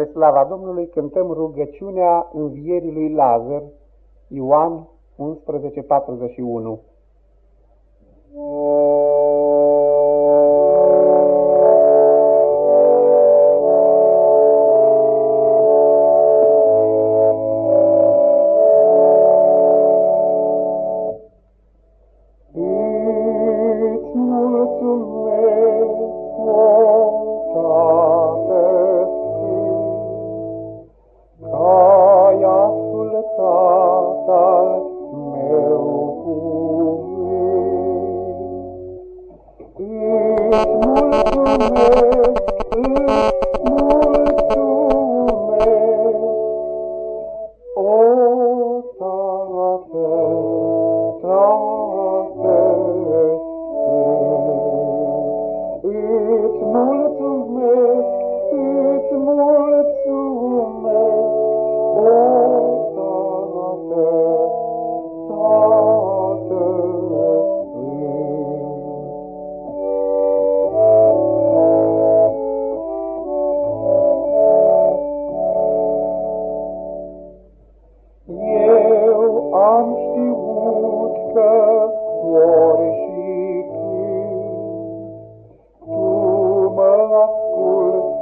Spre slava Domnului cântăm rugăciunea învierii lui Lazar, Ioan 11:41. Thank you.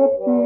eternity.